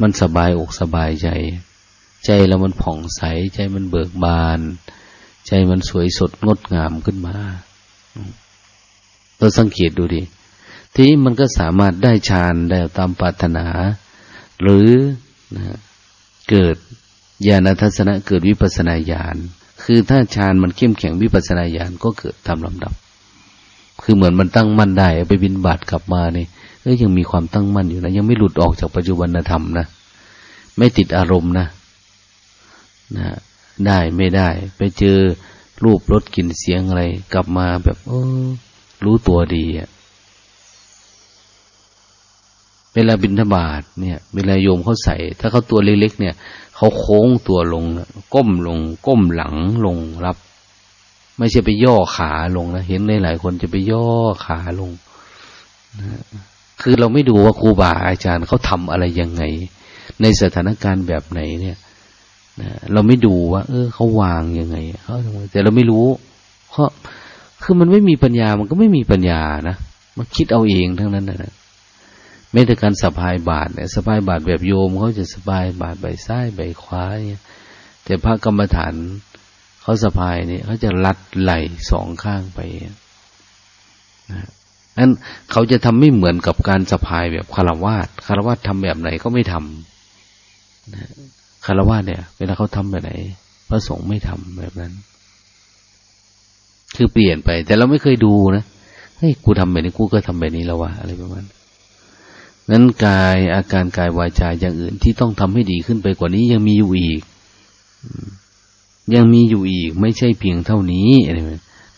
มันสบายอกสบายใจ ใจเรามันผ่องใส ใจมันเบิกบาน ใจมันสวยสดงดงามขึ้นมาเราสังเกตดูดิ ทีนี้มันก็สามารถได้ฌานได้ตามปรารถนา หรือนะเกิดญาณทัศนะเกิดวิปัสนาญาณ คือถ้าฌานมันเข้มแข็งวิปัสนาญาณก็เกิดตามลำดับ คือเหมือนมันตั้งมั่นได้ไปบินบาตกลับมาเนี่ยเอ้ยยังมีความตั้งมั่นอยู่นะยังไม่หลุดออกจากปัจจุบันธรรมนะไม่ติดอารมณ์นะนะได้ไม่ได้ ไปเจอรูปรสกลิ่นเสียงอะไร กลับมาแบบ เออ รู้ตัวดีอะเวลาบินทบาทเนี่ย เวลาโยมเขาใส่ ถ้าเขาตัวเล็กๆเนี่ย เขาโค้งตัวลง ก้มลง ก้มหลังลงรับ ไม่ใช่ไปย่อขาลงนะเห็นในหลายคนจะไปย่อขาลงนะคือเราไม่ดูว่าครูบาอาจารย์เขาทำอะไรยังไง ในสถานการณ์แบบไหนเนี่ยนะเราไม่ดูว่า เออเขาวางยังไงเขาแต่เราไม่รู้เพราะคือมันไม่มีปัญญามันก็ไม่มีปัญญานะมันคิดเอาเองทั้งนั้นนะแม้แต่การสะพายบาทเนี่ยสะพายบาทแบบโยมเขาจะสะพายบาทใบซ้ายใบขวาเนี่ยแต่พระกรรมฐาน เขาสะพายเนี่ยเขาจะรัดไหล่สองข้างไปนะนั้นเขาจะทำไม่เหมือนกับการสะพายแบบคารวาสคารวาสทำแบบไหนก็ไม่ทำนะคารวะเนี่ย เวลาเขาทำแบบไหน พระสงฆ์ไม่ทำแบบนั้น คือเปลี่ยนไป แต่เราไม่เคยดูนะเฮ้ยกูทำแบบนี้กูก็ทำแบบนี้แล้ววะอะไรประมาณนั้นกายอาการกายวาจาอย่างอื่นที่ต้องทำให้ดีขึ้นไปกว่านี้ยังมีอยู่อีก ยังมีอยู่อีก ไม่ใช่เพียงเท่านี้อะไร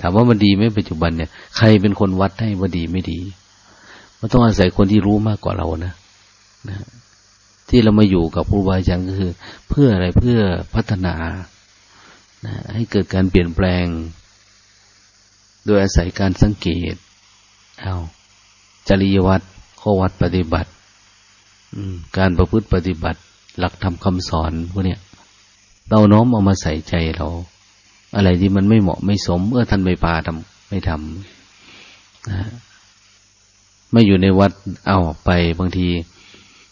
ถามว่ามันดีไหมปัจจุบันเนี่ย ใครเป็นคนวัดให้ว่าดีไม่ดีมันต้องอาศัยคนที่รู้มากกว่าเรานะนะ ที่เรามาอยู่กับครูบาอาจารย์ก็คือ เพื่ออะไรเพื่อพัฒนานะให้เกิดการเปลี่ยนแปลง โดยอาศัยการสังเกต เอาจริยวัตรข้อวัดปฏิบัติการประพฤติปฏิบัติ หลักธรรมคำสอนพวกเนี้ย เราน้อมเอามาใส่ใจเรา อะไรที่มันไม่เหมาะไม่สมเมื่อท่านไม่ปาทำไม่ทำนะไม่อยู่ในวัดเอาไปบางที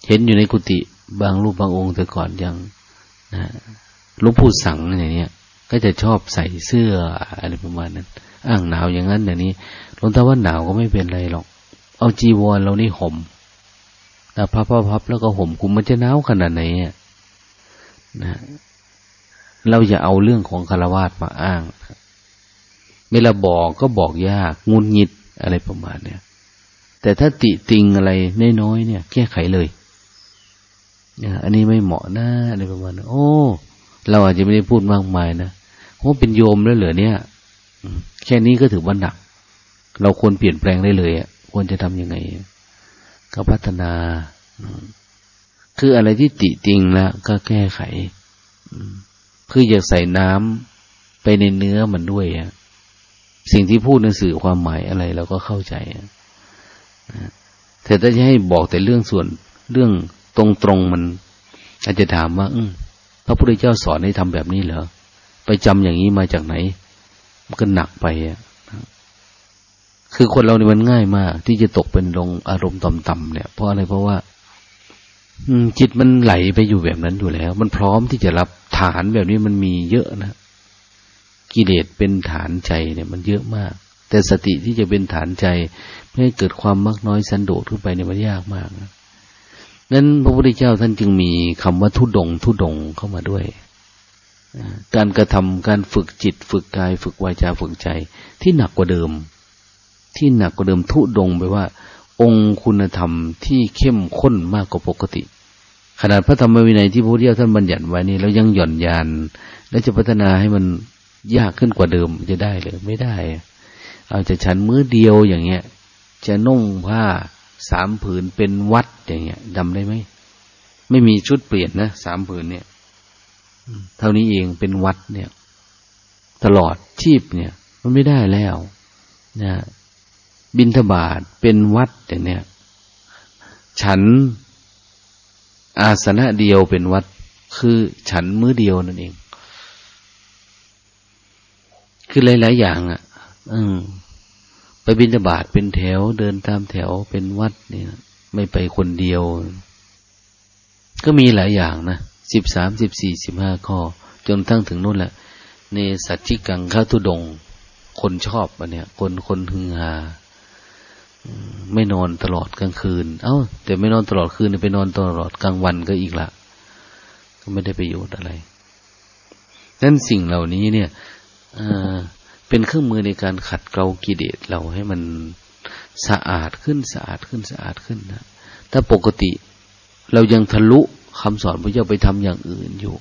เห็นอยู่ในกุฏิบางรูปบางองค์แต่ก่อนยังนะลุงพูดสั่งอย่างเนี้ย ก็จะชอบใส่เสื้ออะไรประมาณนั้น อ้างหนาวอย่างนั้นอย่างนี้หลวงตาว่าหนาวก็ไม่เป็นไรหรอก เอาจีวรเรานี่ห่มแต่พับพับแล้วก็ห่มคุมมันจะหนาวขนาดไหนนะ เราอย่าเอาเรื่องของคารวาสมาอ้างเวลาบอกก็บอกยากงุนงิดอะไรประมาณเนี้ยแต่ถ้าติติงอะไรน้อยๆเนี่ย แก้ไขเลยอันนี้ไม่เหมาะนะอะไรประมาณนั้นโอ้ เราอาจจะไม่ได้พูดมากมายนะโอ้เป็นโยมแล้วเหรอเนี่ยแค่นี้ก็ถือว่าหนัก เราควรเปลี่ยนแปลงได้เลยอะควรจะทํำยังไง ก็พัฒนา คืออะไรที่ติติงแล้วก็แก้ไข คืออยากใส่น้ำไปในเนื้อมันด้วยอะสิ่งที่พูดในสื่อความหมายอะไรเราก็เข้าใจแต่ถ้าจะให้บอกแต่เรื่องส่วนเรื่องตรงตรงมัน อาจจะถามว่า อืพระพุทธเจ้าสอนให้ทำแบบนี้เหรอไปจำอย่างนี้มาจากไหน มันก็หนักไปอะคือคนเราเนี่ยมันง่ายมาก ที่จะตกเป็นลงอารมณ์ต่ำๆเนี่ย เพราะอะไรเพราะว่า จิตมันไหลไปอยู่แบบนั้นอยู่แล้ว มันพร้อมที่จะรับฐานแบบนี้มันมีเยอะนะกิเลสเป็นฐานใจเนี่ยมันเยอะมาก แต่สติที่จะเป็นฐานใจไม่ให้เกิดความมากน้อยสันโดษขึ้นไปเนี่ยมันยากมากนะนั้นพระพุทธเจ้าท่านจึงมีคำว่าทุดง ทุดงเข้ามาด้วย การกระทำการฝึกจิต ฝึกกาย ฝึกวาจาฝึกใจ ที่หนักกว่าเดิม ที่หนักกว่าเดิมทุดงไปว่า องคุณธรรมที่เข้มข้นมากกว่าปกติ ขนาดพระธรรมวินัยที่พระพุทธเจ้าท่านบัญญัติไว้นี่เรายังหย่อนยาน และจะพัฒนาให้มันยากขึ้นกว่าเดิมจะได้เลยไม่ได้ เอาจะฉันมื้อเดียวอย่างเงี้ย จะนุ่งผ้าสามผืนเป็นวัดอย่างเงี้ยดำได้ไหมไม่มีชุดเปลี่ยนนะสามผืนเนี่ยเท่านี้เองเป็นวัดเนี่ย ตลอดชีพเนี่ย มันไม่ได้แล้วนะ บินทบาทเป็นวัดอย่างเนี้ยฉันอาสนะเดียวเป็นวัดคือฉันมื้อเดียวนั่นเอง คือหลาย ๆ อย่างอะอืมไปบินทบาทเป็นแถว เดินตามแถวเป็นวัดเนี่ยไม่ไปคนเดียว ก็มีหลายอย่างนะสิบสามสิบสี่สิบห้าข้อ จนทั้งถึงนู่นแหละในสัจจิกังข้าทุดง คนชอบอันเนี้ย คนคนฮึงฮา ไม่นอนตลอดกลางคืน เอา้า แต่ไม่นอนตลอดคืนไปนอนตลอดกลางวันก็อีกละก็ไม่ได้ประโยชน์อะไรนั่นสิ่งเหล่านี้เนี่ยเป็นเครื่องมือในการขัดเกลากิเลสเราให้มันสะอาดขึ้นสะอาดขึ้นสะอาดขึ้นนะถ้าปกติเรายังทะลุคำสอนพระเจ้าไปทำอย่างอื่นอยู่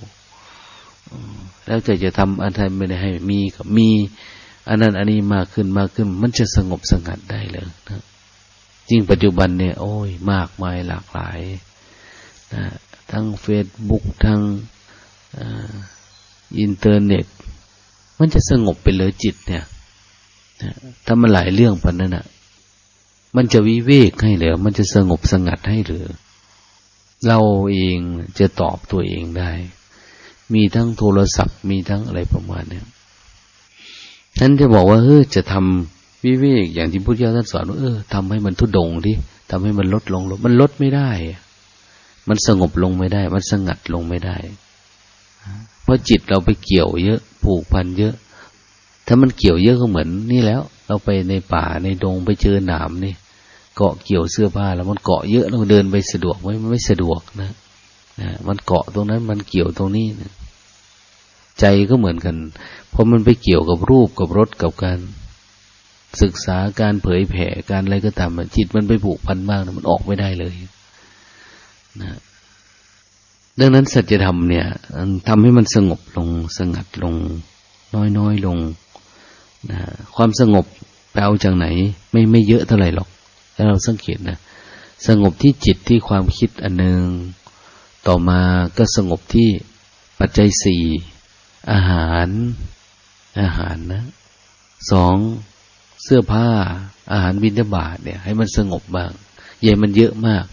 แล้วจะจะทำอะไรไม่ได้ให้มีกับมี อันนั้นอันนี้มากขึ้นมากขึ้น มันจะสงบสงัดได้เลยนะจริงปัจจุบันเนี่ย โอ้ย มากมายหลากหลายนะทั้งเฟซบุ๊กทั้งอินเทอร์เน็ต มันจะสงบไปเลยจิตเนี่ยนะถ้ามันหลายเรื่องพันนั้นอะ มันจะวิเวกให้หรือ มันจะสงบสงัดให้หรือ เราเองจะตอบตัวเองได้ มีทั้งโทรศัพท์ มีทั้งอะไรประมาณนี้ นั้นจะบอกว่าเออจะทำวิเวกอย่างที่พุทธเจ้าท่านสอนว่าเออทำให้มันทุดงที่ทำให้มันลดลงลดมันลดไม่ได้ มันสงบลงไม่ได้ มันสงัดลงไม่ได้ เพราะจิตเราไปเกี่ยวเยอะผูกพันเยอะ ถ้ามันเกี่ยวเยอะก็เหมือนนี่แล้ว เราไปในป่าในดงไปเจอหนามนี่เกาะเกี่ยวเสื้อผ้า แล้วมันเกาะเยอะเราเดินไปสะดวกไหมมันไม่สะดวกนะนะมันเกาะตรงนั้นมันเกี่ยวตรงนี้นะ ใจก็เหมือนกันเพราะมันไปเกี่ยวกับรูปกับรสกับการศึกษาการเผยแผ่การอะไรก็ตามจิตมันไปผูกพันมากนะมันออกไม่ได้เลยนะดังนั้นสัจธรรมเนี่ยทำให้มันสงบลงสงัดลง น้อยๆลงนะความสงบไปเอาจากไหน ไม่ไม่เยอะเท่าไหร่หรอกถ้าเราสังเกตนะสงบที่จิตที่ความคิดอันหนึ่งต่อมาก็สงบที่ปัจจัยสี่ อาหาร อาหารนะสองเสื้อผ้า อาหารวินทบาทเนี่ย ให้มันสงบบ้างอย่ามันเยอะมาก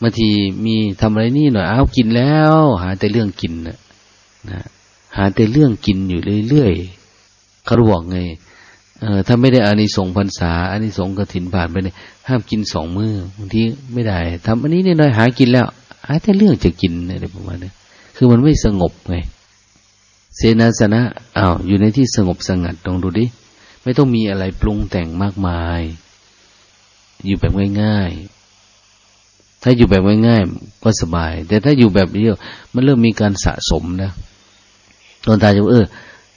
บางทีมีทำอะไรนี่หน่อยอ้าวกินแล้ว หาแต่เรื่องกินนะนะหาแต่เรื่องกินอยู่เรื่อยๆเขาบอกไงเออถ้าไม่ได้อานิสงส์พรรษาอานิสงส์กระถินผ่านไปเนี่ยห้ามกินสองมือบางทีไม่ได้ทำอันนี้นี่หน่อยหากินแล้วหาแต่เรื่องจะกินอะไรประมาณนี้คือมันไม่สงบไง เสนาสนะอ้าวอยู่ในที่สงบสงัดลองดูดิ ไม่ต้องมีอะไรปรุงแต่งมากมาย อยู่แบบง่ายๆ ถ้าอยู่แบบง่ายๆก็สบาย แต่ถ้าอยู่แบบเยอะมันเริ่มมีการสะสมนะตอนตาจะเออ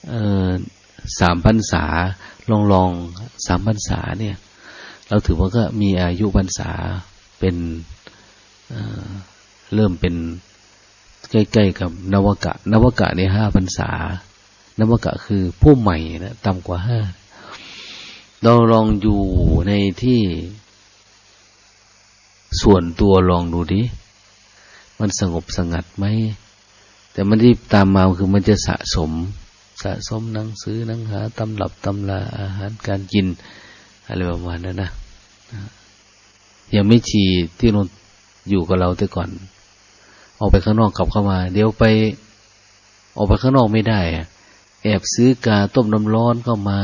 เออสามพันษาลองลองสามพันษาเนี่ย เราถือว่าก็มีอายุพรรษาเป็นเเริ่มเป็น ใกล้ ๆ กับนวกะ นวกะในห้าพรรษานวกะคือผู้ใหม่นะต่ำกว่าห้าเราลองอยู่ในที่ส่วนตัวลองดูดิ มันสงบสงัดไหม แต่มันที่ตามมาคือมันจะสะสม สะสมหนังสือหนังหาตำรับตำลาอาหารการกิน อะไรประมาณนั้นนะ ยังไม่ชีที่เราอยู่กับเราแต่ก่อน ออกไปข้างนอกกลับเข้ามา เดี๋ยวไป ออกไปข้างนอกไม่ได้แอบซื้อกาต้มน้ำร้อนเข้ามา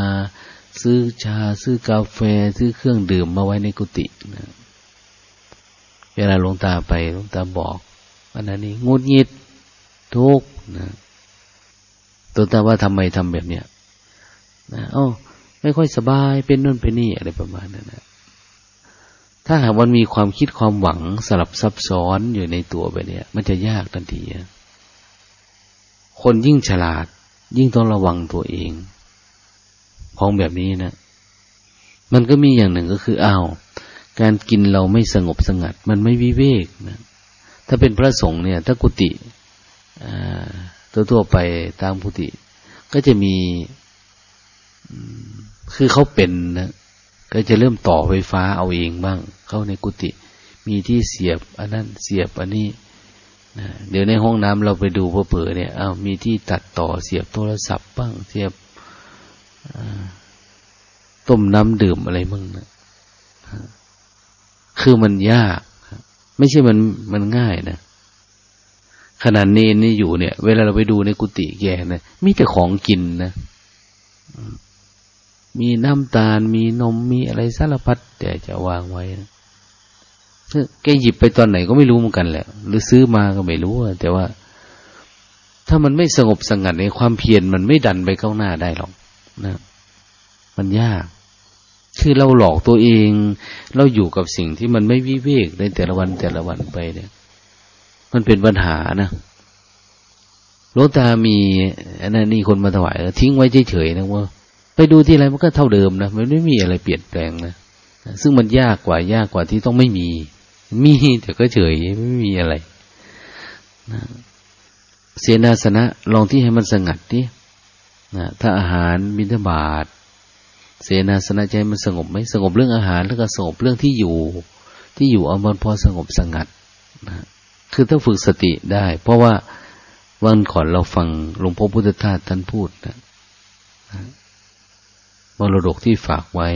ซื้อชาซื้อกาแฟ ซื้อเครื่องดื่มมาไว้ในกุฏินะเวลาลงตาไปลงตาบอกอันนั้นนี่งุดหงิดทุกนะตัวตาว่าทำไมทำแบบเนี้ยนะอ๋อไม่ค่อยสบายเป็นนู่นเป็นนี่อะไรประมาณนั้นนะ ถ้าหากมันมีความคิดความหวังสลับซับซ้อนอยู่ในตัวไปเนี่ย มันจะยากทันทีคนยิ่งฉลาด ยิ่งต้องระวังตัวเองของแบบนี้นะ มันก็มีอย่างหนึ่งก็คืออ้าวการกินเราไม่สงบสงัด มันไม่วิเวกนะถ้าเป็นพระสงฆ์เนี่ย ถ้ากุฏิตัวตัวไปตามกุฏิก็จะมีคือเขาเป็นนะ ก็จะเริ่มต่อไฟฟ้าเอาเองบ้าง เข้าในกุฏิมีที่เสียบ อันนั้นเสียบอันนี้นะเดี๋ยวในห้องน้ำเราไปดูเผื่อเนี่ยเอามีที่ตัดต่อเสียบโทรศัพท์บ้าง เสียบต้มน้ำดื่มอะไรบ้างนะคือมันยาก ไม่ใช่มันมันง่ายนะขนาดเนนี่อยู่เนี่ย เวลาเราไปดูในกุฏิแกนะมีแต่ของกินนะ มีน้ำตาล มีนม มีอะไรสารพัดแต่จะวางไว้นะแกหยิบไปตอนไหนก็ไม่รู้เหมือนกันแหละ หรือซื้อมาก็ไม่รู้ แต่ว่า ถ้ามันไม่สงบสงัดในความเพียรมันไม่ดันไปข้างหน้าได้หรอกนะ มันยาก คือเราหลอกตัวเอง เราอยู่กับสิ่งที่มันไม่วิเวกในแต่ละวันแต่ละวันไปเนี่ย มันเป็นปัญหานะหลวงตามีอันนั้นนี่คนมาถวายทิ้งไว้เฉยๆนะว่า ไปดูที่อะไรมันก็เท่าเดิมนะมันไม่มีอะไรเปลี่ยนแปลงนะซึ่งมันยากกว่ายากกว่าที่ต้องไม่มี มีแต่ก็เฉยไม่มีอะไรนะเสนาสนะลองที่ให้มันสงัดดินะถ้าอาหารบิณฑบาตเสนาสนะใจมันสงบไหมสงบเรื่องอาหารแล้วก็สงบเรื่องที่อยู่ ที่อยู่เอามันพอสงบสงัดนะคือต้องฝึกสติได้ เพราะว่าวันก่อนเราฟังหลวงพ่อพุทธทาสท่านพูดนะ มรดกที่ฝากไว้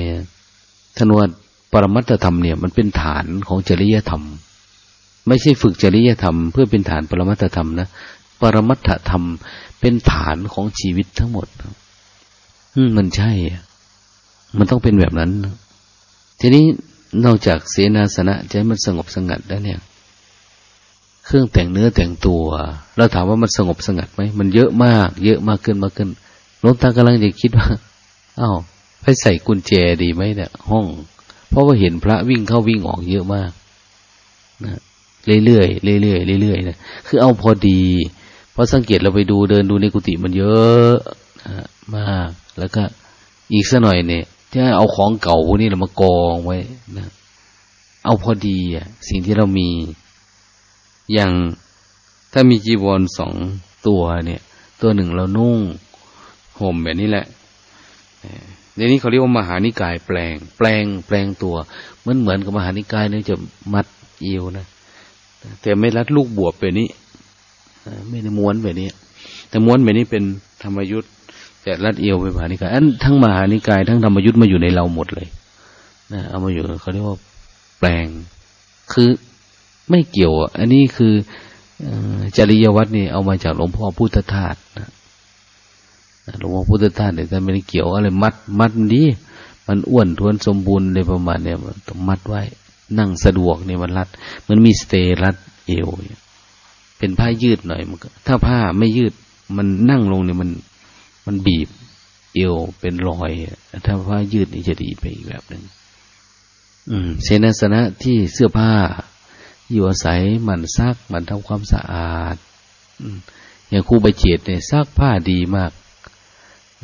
ท่านว่าปรมัตธรรมเนี่ยมันเป็นฐานของจริยธรรม ไม่ใช่ฝึกจริยธรรม เพื่อเป็นฐานปรมัตธรรมนะปรมัตธรรมเป็นฐานของชีวิตทั้งหมดอืมันใช่ มันต้องเป็นแบบนั้น ทีนี้นอกจากเสนาสนะจะให้มันสงบสงัดแล้วเนี่ย เครื่องแต่งเนื้อแต่งตัวเราถามว่ามันสงบสงัดไหมมันเยอะมาก เยอะมากขึ้นมากขึ้นหลวงตากำลังจะคิดว่า อา้าวไปใส่กุญแจดีไหมเนี่ย ห้อง เพราะว่าเห็นพระวิ่งเข้าวิ่งออกเยอะมากนะเรื่อยๆเรื่อยๆเรื่อยๆนะคือเอาพอดี เพราะสังเกตเราไปดูเดินดูในกุฏิมันเยอะมากแล้วก็อีกสักหน่อยเนี่ยจะเอาของเก่าพวกนี้เรามากองไว้นะเอาพอดีอะ สิ่งที่เรามี อย่างถ้ามีจีวรสองตัวเนี่ย ตัวหนึ่งเรานุ่งห่มแบบนี้แหละ ในนี้เขาเรียกว่ามหานิกายแปลง แปลงแปลงตัวเหมือนเหมือนกับมหานิกายเนี่ยจะมัดเอวนะแต่ไม่รัดลูกบวบแบบนี้ไม่ได้ม้วนแบบนี้ แต่ม้วนแบบนี้เป็นธรรมยุทธ์แต่รัดเอวเป็นมหานิกายอันทั้งมหานิกายทั้งธรรมยุทธ์มาอยู่ในเราหมดเลยนะเอามาอยู่เขาเรียกว่าแปลง คือไม่เกี่ยว อันนี้คือจริยวัตรนี่เอามาจากหลวงพ่อพุทธทาส หลวงพ่อพุทธทาสเนี่ยท่านไม่ได้เกี่ยวอะไรมัด มัดดี มันอ้วนทวนสมบูรณ์เลยประมาณเนี่ยต้องมัดไว้ นั่งสะดวกเนี่ยมันรัด มันมีสเตรัดเอวเป็นผ้ายืดหน่อยมันถ้าผ้าไม่ยืดมันนั่งลงเนี่ยมัน มันบีบ เอวเป็นรอย ถ้าผ้ายืดนี่จะดีไปอีกแบบหนึ่งอืมเสนาสนะที่เสื้อผ้า อยู่อาศัยมันซักมันทำความสะอาดอย่างครูใบเจดเนี่ยซักผ้าดีมาก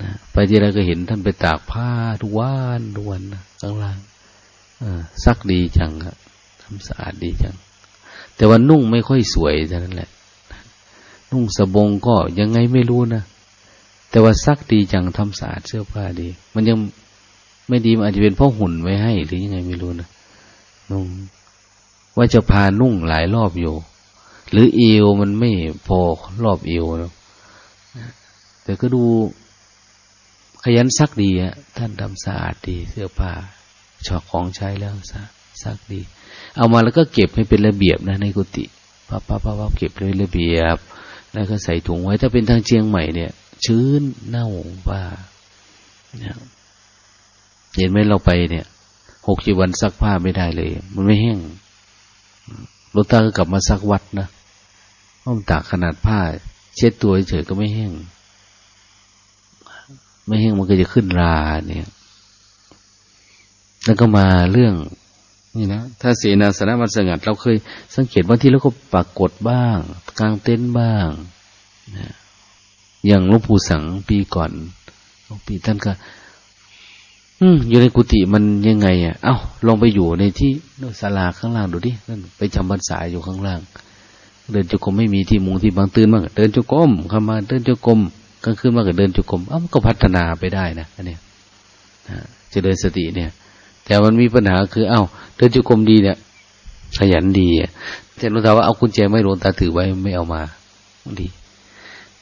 นะไปที่เราก็เห็นท่านไปตากผ้าทุกวันทุกวันนะข้างล่างซักดีจังครับทำสะอาดดีจัง แต่ว่านุ่งไม่ค่อยสวยเท่านั้นแหละ นุ่งสบงก็ยังไงไม่รู้นะแต่ว่าซักดีจังทำสะอาดเสื้อผ้าดี มันยังไม่ดีมันอาจจะเป็นเพราะหุ่นไว้ให้ หรือยังไงไม่รู้นะนุ่งว่าจะพานุ่งหลายรอบอยู่ หรือเอวมันไม่พอรอบเอวนะแต่ก็ดู ขยันซักดีอะท่านทำสะอาดดี เสื้อผ้าชอบของใช้แล้วซักซักดี เอามาแล้วก็เก็บให้เป็นระเบียบนะในกุฏิปั๊บปั๊บปั๊บเก็บเลยระเบียบ แล้วก็ใส่ถุงไว้ ถ้าเป็นทางเชียงใหม่เนี่ย ชื้นเน่าว่าเห็นไหมเราไปเนี่ยหกจีวันซักผ้าไม่ได้เลย มันไม่แห้งรถตาก็กลับมาซักวัดนะห้องตากขนาดผ้า เช็ดตัวเฉยก็ไม่แห้ง ไม่แห้งมันก็จะขึ้นราเนี่ย แล้วก็มาเรื่อง นี่นะถ้าเสนาสนะมันสงัด เราเคยสังเกตว่าที่เราก็ปรากฏบ้าง กลางเต็นท์บ้างนะอย่างหลวงปู่สังปีก่อนหลวงปีท่านก็ อืมอยู่ในกุฏิมันยังไง อะ เอ้าลองไปอยู่ในที่ศาลาข้างล่างดูดินั่นไปจำพรรษาอยู่ข้างล่าง เดินจุกรมไม่มีที่มุงที่บางตื่นบ้างเดินจุกรมเข้ามาเดินจุกรม กลางคืนมาก็เดินจุกรมอ้าก็พัฒนาไปได้นะอันนี้จะเดินสติเนี่ย แต่มันมีปัญหาคือ เอา้าเดินจุกรมดีเนี่ยขยันดีแต่หลวงตาว่าเอากุญแจไม่หลวงตาถือไว้ไม่เอามาดี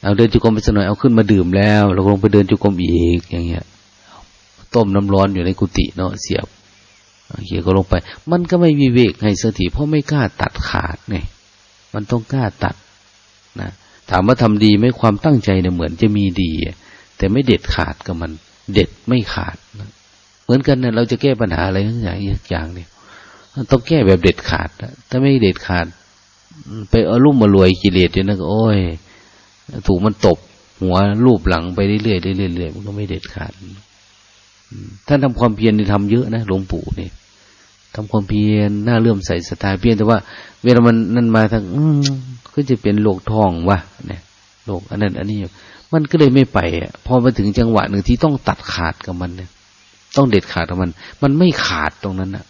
เอาเดินจุกรมไปสักหน่อยเอาขึ้นมาดื่มแล้วเราลงไปเดินจุกรมอีกอย่างเงี้ยต้มน้ำร้อนอยู่ในกุฏิเนาะเสียบเขียก็ลงไป มันก็ไม่มีเวกให้สติเพราะไม่กล้าตัดขาดไงมันต้องกล้าตัดนะ ถามว่าทำดีไม่ความตั้งใจเนี่ยเหมือนจะมีดี แต่ไม่เด็ดขาดกับมัน เด็ดไม่ขาดเหมือนกันเนี่ยเราจะแก้ปัญหาอะไรทั้งอย่างอย่างเนี่ยต้องแก้แบบเด็ดขาดถ้าไม่เด็ดขาด ไปเอาลุ่มมารวยกิเลสเนี่ยนะก็โอ้ย ถูกมันตบ หัวรูปหลังไปเรื่อยๆเรื่อยๆมันก็ไม่เด็ดขาดท่านทำความเพียรนี่ทำเยอะนะหลวงปู่เนี่ย ทำความเพียรหน้าเลื่อมใสสไตล์เพียรแต่ว่า เวลามันนั่นมาทางอืก็จะเป็นโรคท้องวะเนี่ยโรคอันนั้น อันนี้มันก็เลยไม่ไปอะพอมาถึงจังหวะหนึ่งที่ต้องตัดขาดกับมันเนี่ย ต้องเด็ดขาดกับมัน มันไม่ขาดตรงนั้นอะ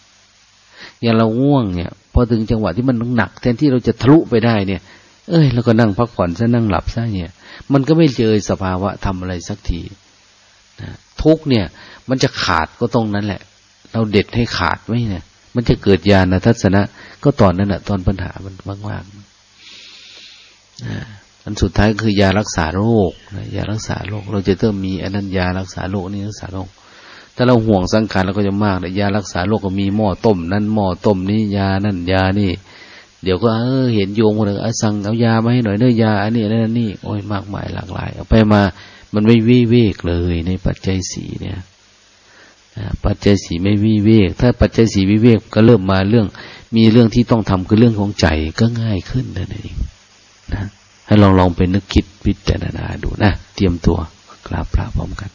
อย่างเราง่วงเนี่ย พอถึงจังหวะที่มันหนักแทนที่เราจะทะลุไปได้เนี่ย เอ้ยเราก็นั่งพักผ่อนซะนั่งหลับซะเนี่ย มันก็ไม่เจอสภาวะทำอะไรสักทีนะทุกเนี่ย มันจะขาดก็ตรงนั้นแหละ เราเด็ดให้ขาดไว้เนี่ย มันจะเกิดญาณทัศนะ ก็ตอนนั้นแหะตอนปัญหามันมากๆอันสุดท้ายคือยารักษาโรคยารักษาโรค เราจะต้องมีอันนั้นยารักษาโรคนี่รักษาโรคถ้าเราห่วงสังขารเราก็จะมากแต่ยารักษาโรคก็มีหม้อต้ม นั่นหม้อต้มนี่ยานั่นยานี่ เดี๋ยวก็เออเห็นโยงคนหนึ่งสั่งเอายามาให้หน่อยเนื้อยาอันนี้นั่นนี่โอ้ยมากมายหลากหลาย เอาไปมามันไม่วิเวกเลยในปัจจัยสีเนี่ย ปัจเจศีไม่วิเวก ถ้าปัจเจศีวิเวกก็เริ่มมาเรื่อง มีเรื่องที่ต้องทำคือเรื่องของใจก็ง่ายขึ้นนั่นเองนะให้ลองลองไปนึกคิดพิจารณาดูนะ เตรียมตัวกราบพระพร้อมกัน